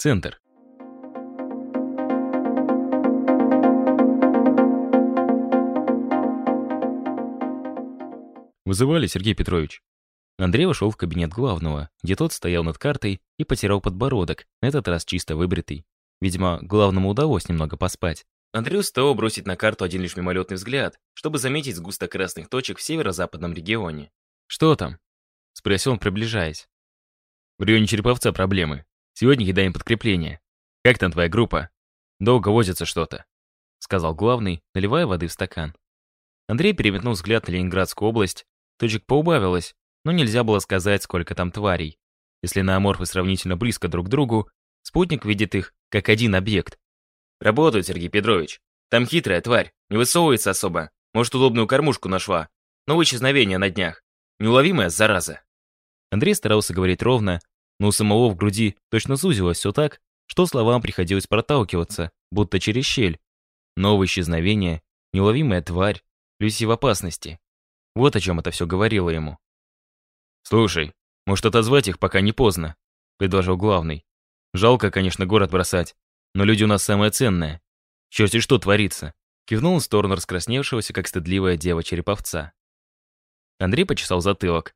Центр. Вызывали, Сергей Петрович. Андрей вошел в кабинет главного, где тот стоял над картой и потирал подбородок, на этот раз чисто выбритый. Видимо, главному удалось немного поспать. Андрей успел бросить на карту один лишь мимолетный взгляд, чтобы заметить сгусток красных точек в северо-западном регионе. «Что там?» — спросил он, приближаясь. «В районе Череповца проблемы. Сегодня кидаем подкрепление. Как там твоя группа? Долго возится что-то», — сказал главный, наливая воды в стакан. Андрей переметнул взгляд на Ленинградскую область. Точек поубавилось, но нельзя было сказать, сколько там тварей. Если нааморфы сравнительно близко друг к другу, спутник видит их как один объект. «Работают, Сергей Петрович. Там хитрая тварь, не высовывается особо. Может, удобную кормушку нашла. Новое исчезновение на днях. Неуловимая зараза». Андрей старался говорить ровно, но у самого в груди точно сузилось все так, что словам приходилось проталкиваться, будто через щель. Новое исчезновение, неуловимая тварь, Люси в опасности. Вот о чем это все говорило ему. «Слушай, может отозвать их, пока не поздно», — предложил главный. «Жалко, конечно, город бросать, но люди у нас самое ценное. Черти что творится?» Кивнул в сторону раскрасневшегося, как стыдливая дева череповца. Андрей почесал затылок.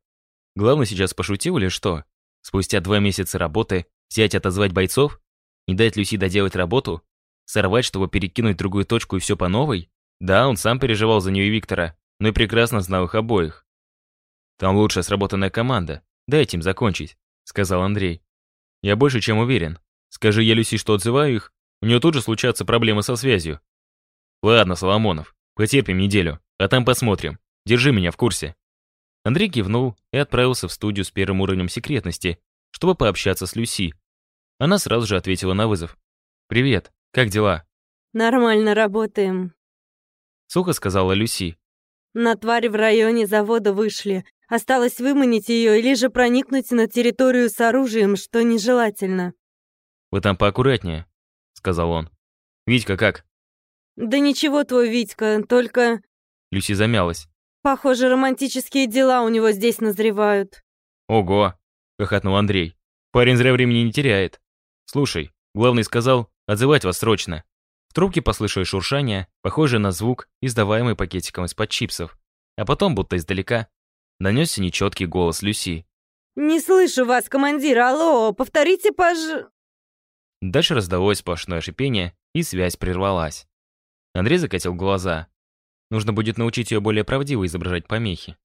Главный сейчас пошутил или что? Спустя два месяца работы взять отозвать бойцов? Не дать Люси доделать работу? Сорвать, чтобы перекинуть другую точку и все по новой? Да, он сам переживал за нее и Виктора, но и прекрасно знал их обоих. «Там лучше сработанная команда. Дайте им закончить», — сказал Андрей. «Я больше чем уверен. Скажи я Люси, что отзываю их, у нее тут же случатся проблемы со связью». «Ладно, Соломонов, потерпим неделю, а там посмотрим. Держи меня в курсе». Андрей кивнул и отправился в студию с первым уровнем секретности, чтобы пообщаться с Люси. Она сразу же ответила на вызов. «Привет, как дела?» «Нормально работаем», — сухо сказала Люси. На твари в районе завода вышли. Осталось выманить ее или же проникнуть на территорию с оружием, что нежелательно. «Вы там поаккуратнее», — сказал он. «Витька как?» «Да ничего твой Витька, только...» Люси замялась. «Похоже, романтические дела у него здесь назревают». «Ого!» — хохотнул Андрей. «Парень зря времени не теряет. Слушай, главный сказал, отзывать вас срочно. В трубке послышалось шуршание, похожее на звук, издаваемый пакетиком из-под чипсов. А потом, будто издалека, донесся нечеткий голос Люси. «Не слышу вас, командир, алло, повторите, пож...» Дальше раздалось сплошное шипение, и связь прервалась. Андрей закатил глаза. Нужно будет научить ее более правдиво изображать помехи.